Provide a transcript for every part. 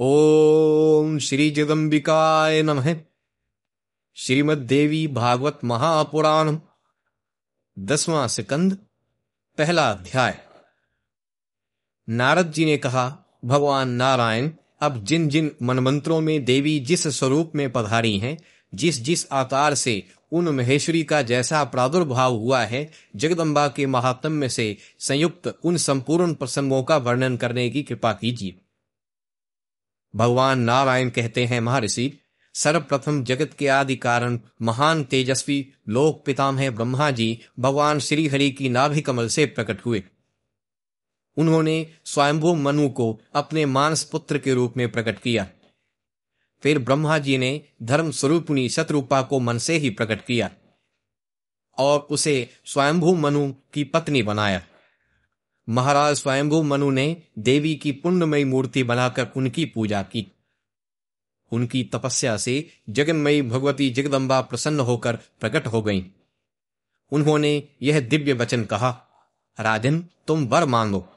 ओम श्री जगदम्बिकाय नमः। श्रीमद देवी भागवत महापुराण दसवां सिकंद, पहला अध्याय। नारद जी ने कहा, भगवान नारायण, अब जिन जिन मनमंत्रों में देवी जिस स्वरूप में पधारी हैं जिस जिस आकार से उन महेश्वरी का जैसा प्रादुर्भाव हुआ है, जगदम्बा के महात्म्य से संयुक्त उन संपूर्ण प्रसंगों का वर्णन करने की कृपा कीजिए। भगवान नारायण कहते हैं महर्षि, सर्वप्रथम जगत के आदि कारण महान तेजस्वी लोक पितामह ब्रह्मा जी भगवान श्री हरि की नाभि कमल से प्रकट हुए। उन्होंने स्वयंभू मनु को अपने मानस पुत्र के रूप में प्रकट किया। फिर ब्रह्मा जी ने धर्म स्वरूपनी शत्रुपा को मन से ही प्रकट किया और उसे स्वयंभू मनु की पत्नी बनाया। महाराज स्वयंभू मनु ने देवी की पुण्यमयी मूर्ति बनाकर उनकी पूजा की। उनकी तपस्या से जगन्मयी भगवती जगदम्बा प्रसन्न होकर प्रकट हो गईं। उन्होंने यह दिव्य वचन कहा, राजन, तुम वर मांगो।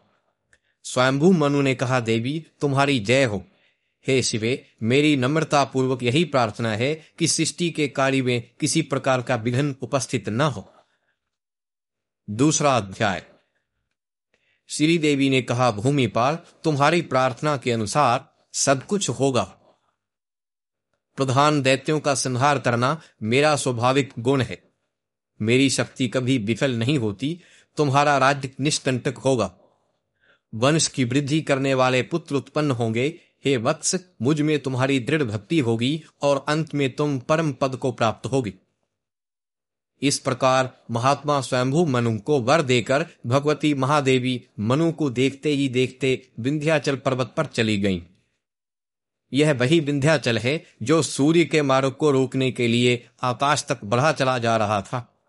स्वयंभू मनु ने कहा, देवी, तुम्हारी जय हो। हे शिवे, मेरी नम्रता पूर्वक यही प्रार्थना है कि सृष्टि के कार्य में किसी प्रकार का विघन उपस्थित न हो। दूसरा अध्याय। श्री देवी ने कहा, भूमिपाल, तुम्हारी प्रार्थना के अनुसार सब कुछ होगा। प्रधान दैत्यों का संहार करना मेरा स्वाभाविक गुण है। मेरी शक्ति कभी विफल नहीं होती, तुम्हारा राज्य निष्कंटक होगा। वंश की वृद्धि करने वाले पुत्र उत्पन्न होंगे। हे वत्स, मुझमें तुम्हारी दृढ़ भक्ति होगी और अंत में तुम परम पद को प्राप्त होगी। इस प्रकार महात्मा स्वयंभू मनु को वर देकर भगवती महादेवी मनु को देखते ही देखते विंध्याचल पर्वत पर चली गईं। यह वही विंध्याचल है जो सूर्य के मार्ग को रोकने के लिए आकाश तक बढ़ा चला जा रहा था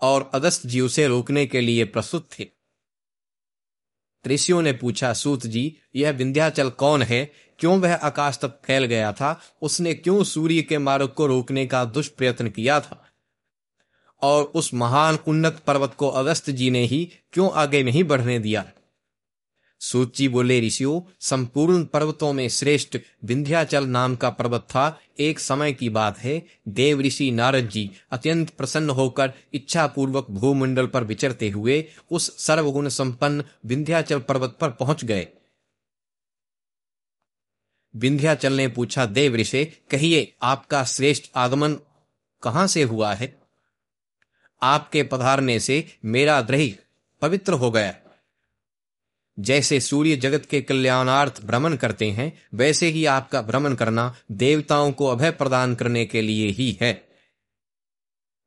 और अगस्त जी उसे रोकने के लिए प्रस्तुत थे। ऋषियों ने पूछा, सूत जी, यह विंध्याचल कौन है? क्यों वह आकाश तक फैल गया था? उसने क्यों सूर्य के मार्ग को रोकने का दुष्प्रयत्न किया था? और उस महान उन्नत पर्वत को अगस्त जी ने ही क्यों आगे नहीं बढ़ने दिया? सूची बोले, ऋषियों, संपूर्ण पर्वतों में श्रेष्ठ विंध्याचल नाम का पर्वत था। एक समय की बात है। देव ऋषि नारद जी अत्यंत प्रसन्न होकर इच्छा पूर्वक भूमंडल पर विचरते हुए उस सर्वगुण संपन्न विंध्याचल पर्वत पर पहुँच गए। विंध्याचल ने पूछा, देव ऋषि, कहिए आपका श्रेष्ठ आगमन कहाँ से हुआ है? आपके पधारने से मेरा द्रही पवित्र हो गया। जैसे सूर्य जगत के कल्याणार्थ भ्रमण करते हैं, वैसे ही आपका भ्रमण करना देवताओं को अभय प्रदान करने के लिए ही है।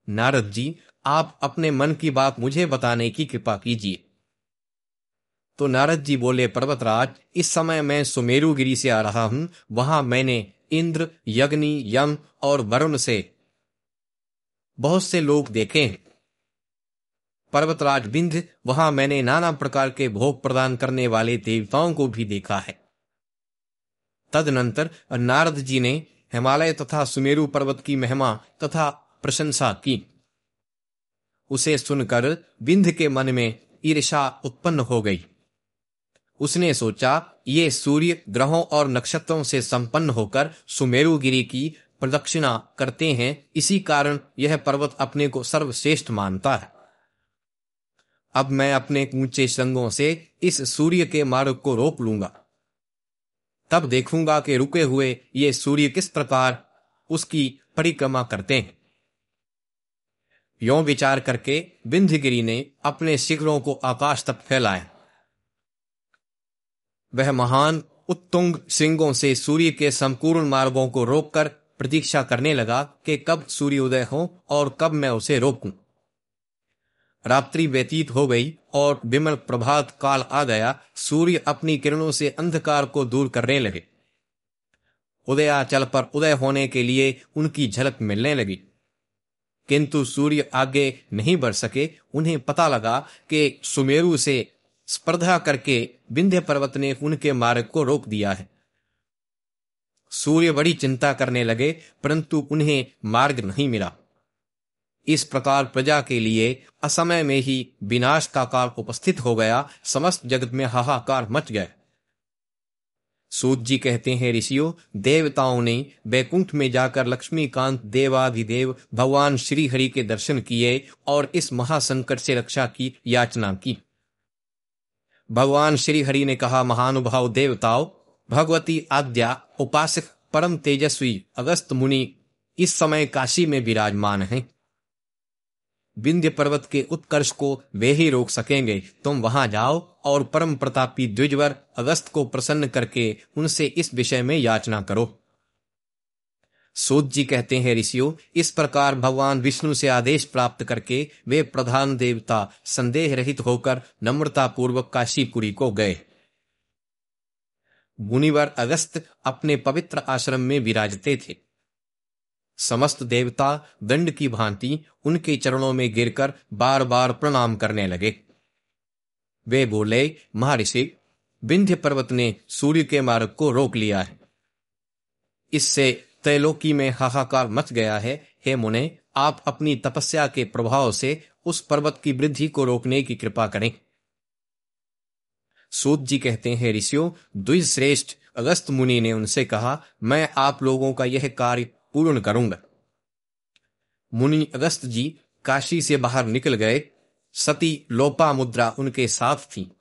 नारद जी, आप अपने मन की बात मुझे बताने की कृपा कीजिए। तो नारद जी बोले, पर्वतराज, इस समय मैं सुमेरु गिरी से आ रहा हूँ। वहाँ मैंने इंद्र यग्नि यम और वरुण से बहुत से लोग देखे। पर्वतराज बिंध वहाँ मैंने नाना प्रकार के भोग प्रदान करने वाले देवताओं को भी देखा है। तदनंतर नारद जी ने हिमालय तथा सुमेरु पर्वत की महिमा तथा प्रशंसा की। उसे सुनकर बिंध के मन में ईर्षा उत्पन्न हो गई। उसने सोचा, ये सूर्य ग्रहों और नक्षत्रों से संपन्न होकर सुमेरु गिरी की प्रदक्षिणा करते हैं, इसी कारण यह पर्वत अपने को सर्वश्रेष्ठ मानता है। अब मैं अपने ऊँचे संगों से इस सूर्य के मार्ग को रोक लूँगा। तब देखूँगा कि रुके हुए ये सूर्य किस प्रकार उसकी परिक्रमा करते हैं। यो विचार करके बिंधगिरी ने अपने शिखरों को आकाश तक फैलाया वह महान उत्तुंग सिंगों से सूर्य के संपूर्ण मार्गों को रोककर प्रतीक्षा करने लगा कि कब सूर्योदय हो और कब मैं उसे रोकूं। रात्रि व्यतीत हो गई और विमल प्रभात काल आ गया। सूर्य अपनी किरणों से अंधकार को दूर करने लगे। उदयाचल पर उदय होने के लिए उनकी झलक मिलने लगी। किंतु सूर्य आगे नहीं बढ़ सके। उन्हें पता लगा कि सुमेरु से स्पर्धा करके विंध्य पर्वत ने उनके मार्ग को रोक दिया है। सूर्य बड़ी चिंता करने लगे, परंतु उन्हें मार्ग नहीं मिला। इस प्रकार प्रजा के लिए असमय में ही विनाश का काल उपस्थित हो गया, समस्त जगत में हाहाकार मच गए सूत जी कहते हैं, ऋषियों, देवताओं ने बैकुंठ में जाकर लक्ष्मीकांत देवाधिदेव भगवान श्री हरि के दर्शन किए और इस महासंकट से रक्षा की याचना की। भगवान श्री हरि ने कहा, महानुभाव देवताओं भगवती आद्या उपासक परम तेजस्वी अगस्त मुनि इस समय काशी में विराजमान हैं। विंध्य पर्वत के उत्कर्ष को वे ही रोक सकेंगे। तुम वहाँ जाओ और परम प्रतापी द्विजवर अगस्त को प्रसन्न करके उनसे इस विषय में याचना करो। सूत जी कहते हैं, ऋषियों, इस प्रकार भगवान विष्णु से आदेश प्राप्त करके वे प्रधान देवता संदेह रहित होकर नम्रता पूर्वक काशीपुरी को गए। मुनिवर अगस्त अपने पवित्र आश्रम में विराजते थे। समस्त देवता, दंड की भांति उनके चरणों में गिरकर बार बार प्रणाम करने लगे। वे बोले, महर्षि, विंध्य पर्वत ने सूर्य के मार्ग को रोक लिया है। इससे तैलोकी में हाहाकार मच गया है। हे मुने, आप अपनी तपस्या के प्रभाव से उस पर्वत की वृद्धि को रोकने की कृपा करें। सूत जी कहते हैं, ऋषियों, द्विश्रेष्ठ अगस्त मुनि ने उनसे कहा, मैं आप लोगों का यह कार्य पूर्ण करूँगा। मुनि अगस्त जी काशी से बाहर निकल गए। सती लोपा मुद्रा उनके साथ थी।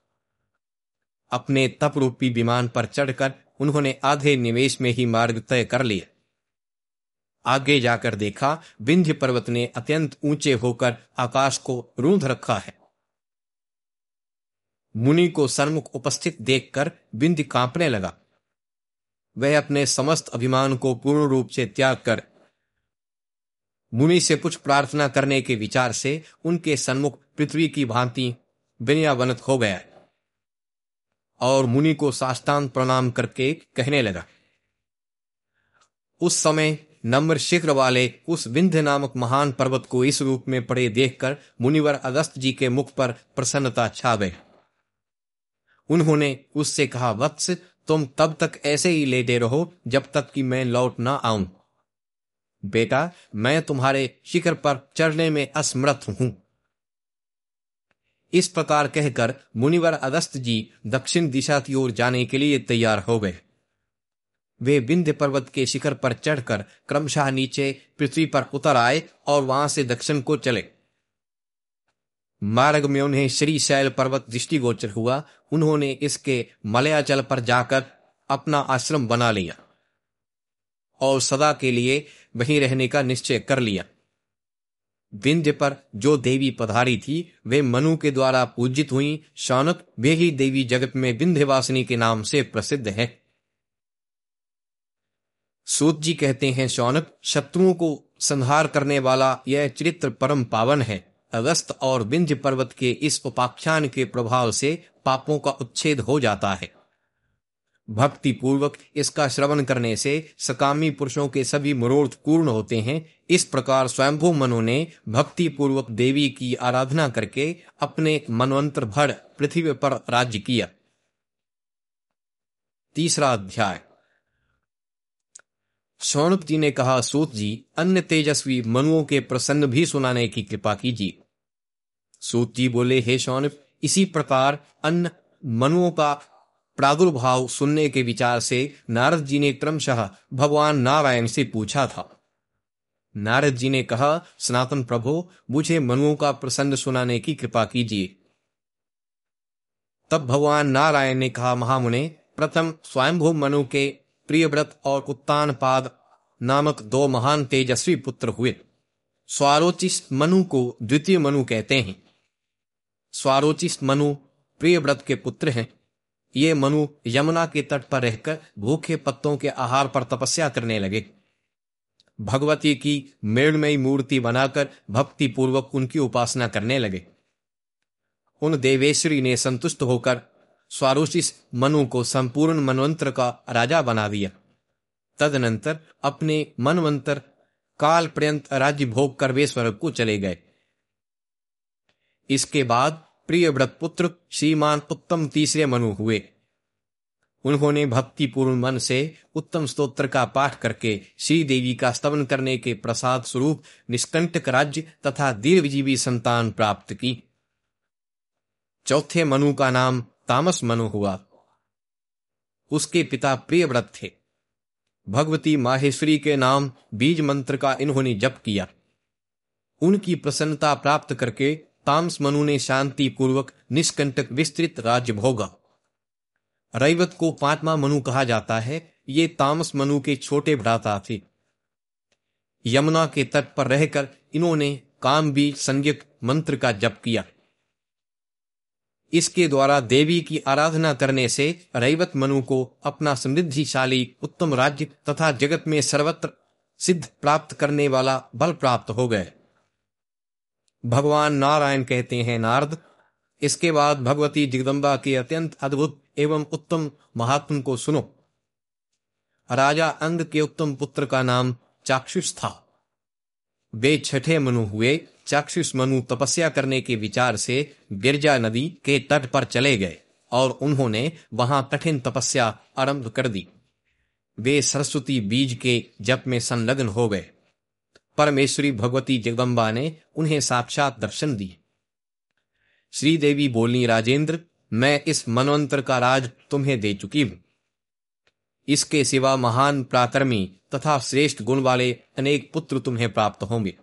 अपने तप रूपी विमान पर चढ़कर उन्होंने आधे निवेश में ही मार्ग तय कर लिया। आगे जाकर देखा, विंध्य पर्वत ने अत्यंत ऊँचे होकर आकाश को रूंध रखा है। मुनि को सन्मुख उपस्थित देखकर बिंद कांपने लगा। वह अपने समस्त अभिमान को पूर्ण रूप से त्याग कर मुनि से कुछ प्रार्थना करने के विचार से उनके सन्मुख पृथ्वी की भांति विनयावनत हो गया और मुनि को साष्टांग प्रणाम करके कहने लगा। उस समय नम्र शिखर वाले उस विंध्य नामक महान पर्वत को इस रूप में पड़े देखकर मुनिवर अगस्त जी के मुख पर प्रसन्नता छा गई। उन्होंने उससे कहा, वत्स, तुम तब तक ऐसे ही लेटे रहो जब तक कि मैं लौट ना आऊँ। बेटा, मैं तुम्हारे शिखर पर चढ़ने में असमर्थ हूँ। इस प्रकार कहकर मुनिवर अगस्त जी दक्षिण दिशा की ओर जाने के लिए तैयार हो गए। वे विंध्य पर्वत के शिखर पर चढ़कर क्रमशः नीचे पृथ्वी पर उतर आए और वहाँ से दक्षिण को चले। मार्ग में उन्हें श्री शैल पर्वत दृष्टिगोचर हुआ। उन्होंने इसके मलयाचल पर जाकर अपना आश्रम बना लिया और सदा के लिए वहीं रहने का निश्चय कर लिया। विंध्य पर जो देवी पधारी थी, वे मनु के द्वारा पूजित हुई। शौनक, वे ही देवी जगत में विंध्यवासिनी के नाम से प्रसिद्ध है। सूत जी कहते हैं, शौनक, शत्रुओं को संहार करने वाला यह चरित्र परम पावन है। अगस्त और विंध्य पर्वत के इस उपाख्यान के प्रभाव से पापों का उच्छेद हो जाता है। भक्ति पूर्वक इसका श्रवण करने से सकामी पुरुषों के सभी मनोर्थ पूर्ण होते हैं। इस प्रकार स्वयंभू मनु ने भक्ति पूर्वक देवी की आराधना करके अपने मनवंतर भर पृथ्वी पर राज्य किया। तीसरा अध्याय। शौनक जी ने कहा, सूत जी, अन्य तेजस्वी मनुओं के प्रसन्न भी सुनाने की कृपा कीजिए। सूत जी बोले, हे शौनक इसी प्रकार अन्य मनुओं का प्रादुर्भाव सुनने के विचार से नारद जी ने क्रमशः भगवान नारायण से पूछा था। नारद जी ने कहा, सनातन प्रभो, मुझे मनुओं का प्रसन्न सुनाने की कृपा कीजिए। तब भगवान नारायण ने कहा, महामुने, प्रथम स्वयंभू मनु के प्रियव्रत और उत्तानपाद नामक दो महान तेजस्वी पुत्र हुए। स्वारोचिस मनु को द्वितीय मनु कहते हैं। स्वारोचिस मनु प्रियव्रत के पुत्र हैं। ये मनु यमुना के तट पर रहकर भूखे पत्तों के आहार पर तपस्या करने लगे। भगवती की मेड़मयी मूर्ति बनाकर भक्ति पूर्वक उनकी उपासना करने लगे। उन देवेश्वरी ने संतुष्ट होकर स्वारोचिस मनु को संपूर्ण मनवंत्र का राजा बना दिया। तदनंतर अपने मनवंतर काल पर्यंत राज्य भोग कर वे स्वर्ग को चले गए। इसके बाद प्रिय पुत्र श्रीमान उत्तम तीसरे मनु हुए। उन्होंने भक्तिपूर्ण मन से उत्तम स्तोत्र का पाठ करके श्री देवी का स्तवन करने के प्रसाद स्वरूप निष्कंटक राज्य तथा दीर्घजीवी संतान प्राप्त की। चौथे मनु का नाम तामस मनु हुआ। उसके पिता प्रियव्रत थे। भगवती माहेश्वरी के नाम बीज मंत्र का इन्होंने जप किया। उनकी प्रसन्नता प्राप्त करके तामस मनु ने शांति पूर्वक निष्कंटक, विस्तृत राज्य भोगा। रैवत को पांचवा मनु कहा जाता है। ये तामस मनु के छोटे भ्राता थे। यमुना के तट पर रहकर इन्होंने काम भी संज्ञक मंत्र का जप किया। इसके द्वारा देवी की आराधना करने से रैवत मनु को अपना समृद्धिशाली उत्तम राज्य तथा जगत में सर्वत्र सिद्ध प्राप्त करने वाला बल प्राप्त हो गए। भगवान नारायण कहते हैं, नारद, इसके बाद भगवती जगदम्बा के अत्यंत अद्भुत एवं उत्तम महात्म को सुनो। राजा अंग के उत्तम पुत्र का नाम चाक्षुष था। वे छठे मनु हुए। चाक्षुष मनु तपस्या करने के विचार से गिरजा नदी के तट पर चले गए और उन्होंने वहाँ कठिन तपस्या आरंभ कर दी। वे सरस्वती बीज के जप में संलग्न हो गए। परमेश्वरी भगवती जगदम्बा ने उन्हें साक्षात दर्शन दिए। श्रीदेवी बोली, राजेंद्र, मैं इस मनवंतर का राज तुम्हें दे चुकी हूँ। इसके सिवा महान प्राकर्मी तथा श्रेष्ठ गुण वाले अनेक पुत्र तुम्हें प्राप्त होंगे।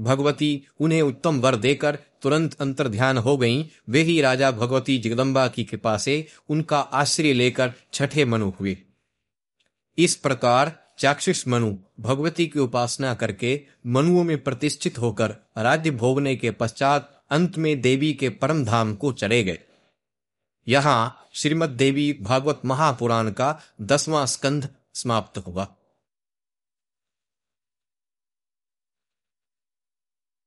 भगवती उन्हें उत्तम वर देकर तुरंत अंतर ध्यान हो गईं। वे ही राजा भगवती जगदम्बा की कृपा से उनका आश्रय लेकर छठे मनु हुए। इस प्रकार चाक्षुष मनु भगवती की उपासना करके मनुओं में प्रतिष्ठित होकर राज्य भोगने के पश्चात अंत में देवी के परम धाम को चले गए। यहाँ श्रीमद देवी भागवत महापुराण का दसवां स्कंध समाप्त हुआ।